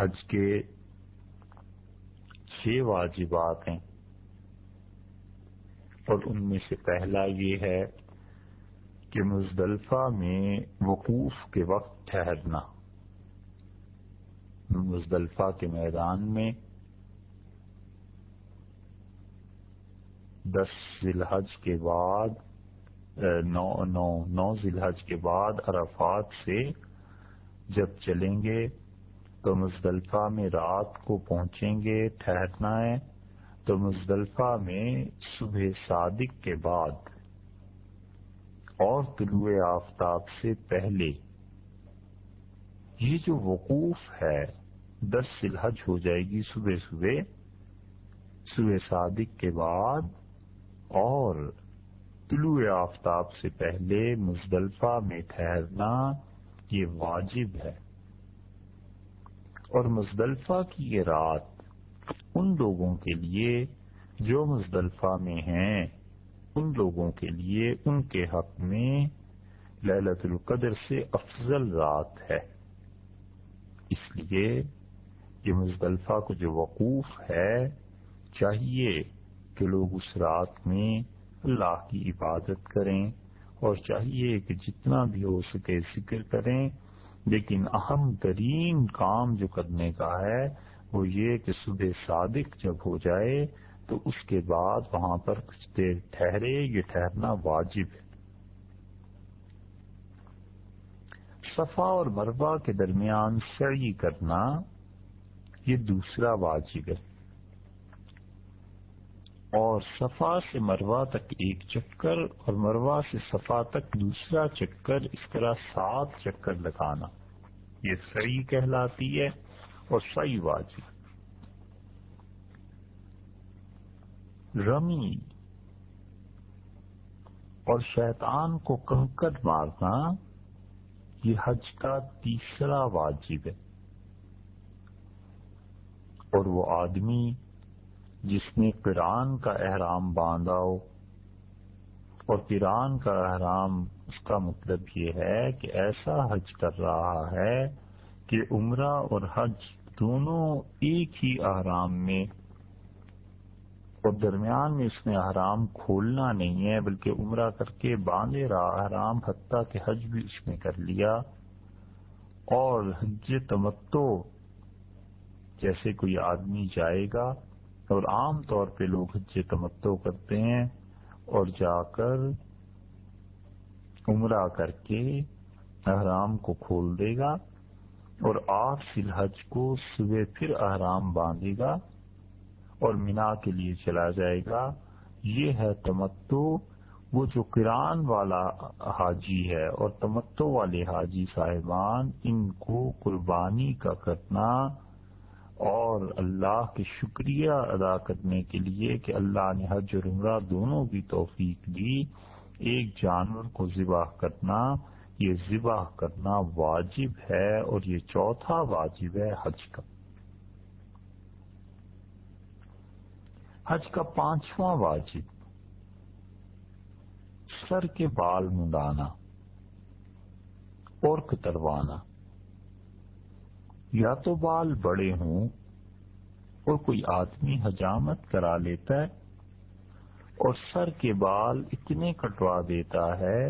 حج کے چھ واجبات ہیں۔ اور ان میں سے پہلا یہ ہے کہ مزدلفہ میں وقوف کے وقت ٹھہرنا۔ مزدلفہ کے میدان میں دس ذی الحج کے بعد نو نو نو ذی الحج کے بعد عرفات سے جب چلیں گے تو مزدلفہ میں رات کو پہنچیں گے، ٹھہرنا ہے۔ تو مزدلفہ میں صبح صادق کے بعد اور طلوع آفتاب سے پہلے۔ یہ جو وقوف ہے، دس سلحج ہو جائے گی صبح صبح۔ صبح صادق کے بعد اور طلوع آفتاب سے پہلے مزدلفہ میں ٹھہرنا یہ واجب ہے۔ اور مزدلفہ کی یہ رات ان لوگوں کے لیے جو مزدلفہ میں ہیں، ان لوگوں کے لیے ان کے حق میں للت القدر سے افضل رات ہے۔ اس لیے یہ مزدلفہ کو جو وقوف ہے، چاہیے کہ لوگ اس رات میں اللہ کی عبادت کریں اور چاہیے کہ جتنا بھی ہو سکے ذکر کریں لیکن اہم ترین کام جو کرنے کا ہے وہ یہ کہ صبح صادق جب ہو جائے تو اس کے بعد وہاں پر کچھ دیر ٹھہرے، یہ ٹھہرنا واجب ہے۔ صفا اور مروہ کے درمیان سعی کرنا یہ دوسرا واجب ہے۔ اور صفا سے مروا تک ایک چکر اور مروا سے صفا تک دوسرا چکر، اس طرح سات چکر لگانا۔ یہ صحیح کہلاتی ہے اور صحیح واجب۔ رمی اور شیطان کو کنکر مارنا، یہ حج کا تیسرا واجب ہے۔ اور وہ آدمی جس نے پیران کا احرام باندھا ہو۔ اور پیران کا احرام، اس کا مطلب یہ ہے کہ ایسا حج کر رہا ہے کہ عمرہ اور حج دونوں ایک ہی احرام میں۔ اور درمیان میں اس نے احرام کھولنا نہیں ہے، بلکہ عمرہ کر کے باندھے رہا احرام، حتیٰ کہ حج بھی اس نے کر لیا۔ اور حج تمتو جیسے کوئی آدمی جائے گا اور عام طور پہ لوگ حج تمتو کرتے ہیں اور جا کر عمرہ کر کے احرام کو کھول دے گا اور آٹھ سلحج کو صبح پھر احرام باندھے گا اور مینا کے لیے چلا جائے گا۔ یہ ہے تمتو وہ جو کران والا حاجی ہے اور تمتو والے حاجی صاحبان، ان کو قربانی کا کرنا اور اللہ کے شکریہ ادا کرنے کے لیے کہ اللہ نے حج اور عمرہ دونوں کی توفیق دی۔ ایک جانور کو ذبح کرنا، یہ ذبح کرنا واجب ہے اور یہ چوتھا واجب ہے حج کا۔ حج کا پانچواں واجب، سر کے بال منڈانا اور کتروانا یا تو بال بڑے ہوں اور کوئی آدمی حجامت کرا لیتا ہے اور سر کے بال اتنے کٹوا دیتا ہے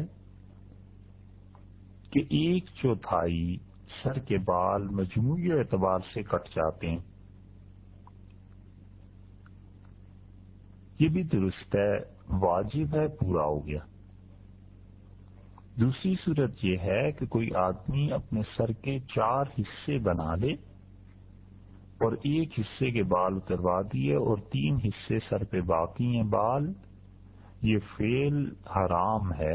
کہ ایک چوتھائی سر کے بال مجموعی اعتبار سے کٹ جاتے ہیں۔ یہ بھی درست ہے، واجب ہے، پورا ہو گیا۔ دوسری صورت یہ ہے کہ کوئی آدمی اپنے سر کے چار حصے بنا لے اور ایک حصے کے بال اتروا دیے اور تین حصے سر پہ باقی ہیں بال، یہ فیل حرام ہے،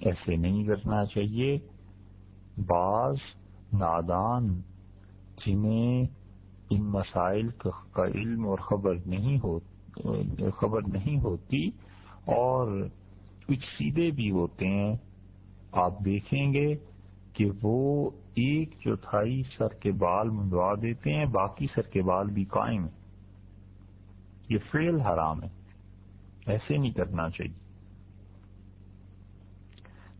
ایسے نہیں کرنا چاہیے۔ بعض نادان جنہیں ان مسائل کا علم اور خبر نہیں ہو، خبر نہیں ہوتی اور کچھ سیدھے بھی ہوتے ہیں آپ دیکھیں گے کہ وہ ایک چوتھائی سر کے بال منڈوا دیتے ہیں، باقی سر کے بال بھی قائم ہیں۔ یہ فیل حرام ہے۔ ایسے نہیں کرنا چاہیے۔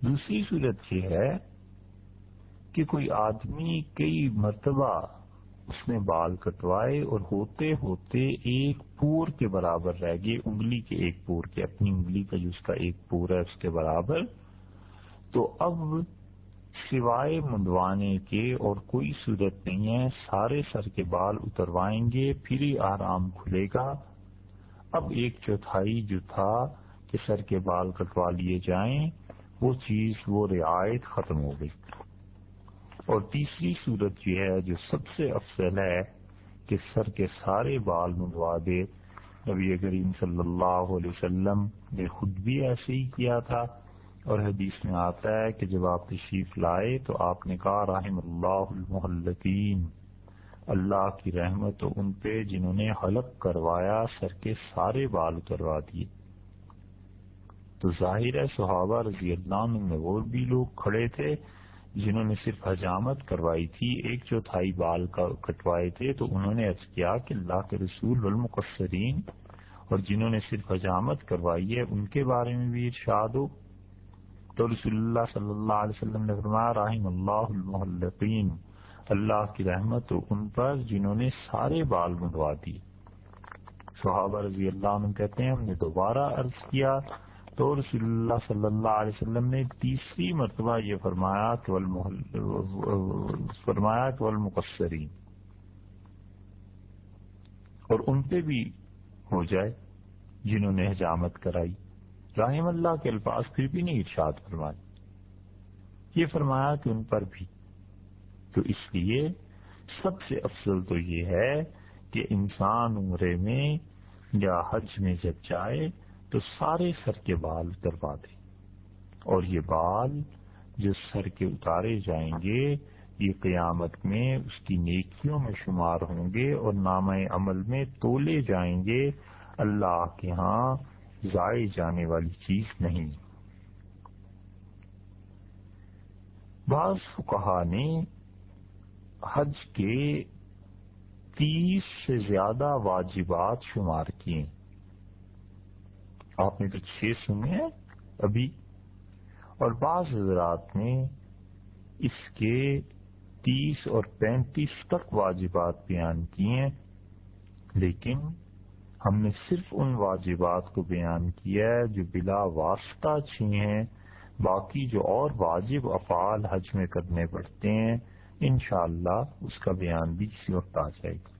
دوسری صورت یہ ہے کہ کوئی آدمی کئی مرتبہ اس نے بال کٹوائے اور ہوتے ہوتے ایک پور کے برابر رہ گئے، انگلی کے ایک پور کے، اپنی انگلی کا جو اس کا ایک پور ہے اس کے برابر تو اب سوائے منڈوانے کے اور کوئی صورت نہیں ہے، سارے سر کے بال اتروائیں گے، پھر ہی آرام کھلے گا۔ اب ایک چوتھائی جو تھا کہ سر کے بال کٹوا لیے جائیں، وہ چیز، وہ رعایت ختم ہو گئی۔ اور تیسری صورت یہ ہے جو سب سے افضل ہے کہ سر کے سارے بال منڈوا دے۔ نبی کریم صلی اللہ علیہ وسلم نے خود بھی ایسے ہی کیا تھا۔ اور حدیث میں آتا ہے کہ جب آپ تشریف لائے تو آپ نے کہا، رحم اللہ المحلقین اللہ کی رحمت ان پہ جنہوں نے حلق کروایا، سر کے سارے بال اتروا دیے۔ تو ظاہر ہے، صحابہ رضی اللہ عنہ میں وہ بھی لوگ کھڑے تھے جنہوں نے صرف حجامت کروائی تھی، ایک چوتھائی بال کا کٹوائے تھے۔ تو انہوں نے عرض کیا کہ اللہ کے رسول المقصرین اور جنہوں نے صرف حجامت کروائی ہے، ان کے بارے میں بھی ارشاد ہو۔ تو رسول اللہ صلی اللہ علیہ وسلم نے فرمایا، رحم اللہ المحلقین۔ اللہ کی رحمت ان پر جنہوں نے سارے بال منڈوا دیے۔ صحابہ رضی اللہ عنہ کہتے ہیں، ہم نے دوبارہ عرض کیا تو رسول اللہ صلی اللہ علیہ وسلم نے تیسری مرتبہ یہ فرمایا کہ فرمایا کہ المقصرین اور ان پہ بھی ہو جائے جنہوں نے حجامت کرائی۔ رحم اللہ کے الفاظ پھر بھی نہیں ارشاد فرمائے۔ یہ فرمایا کہ ان پر بھی۔ تو اس لیے سب سے افضل تو یہ ہے کہ انسان عمرے میں یا حج میں جب جائے تو سارے سر کے بال کروا دے۔ اور یہ بال جو سر کے اتارے جائیں گے، یہ قیامت میں اس کی نیکیوں میں شمار ہوں گے اور نام عمل میں تولے جائیں گے۔ اللہ کے ہاں ضائع جانے والی چیز نہیں۔ بعض کہا نے حج کے تیس سے زیادہ واجبات شمار کیے۔ آپ نے تو چھ سنے ہیں ابھی۔ اور بعض حضرات نے اس کے تیس اور پینتیس تک واجبات بیان کیے لیکن ہم نے صرف ان واجبات کو بیان کیا ہے جو بلا واسطہ چھی ہیں، باقی جو اور واجب افعال حج میں کرنے پڑتے ہیں، انشاءاللہ اس کا بیان بھی کسی وقت آ جائے گا۔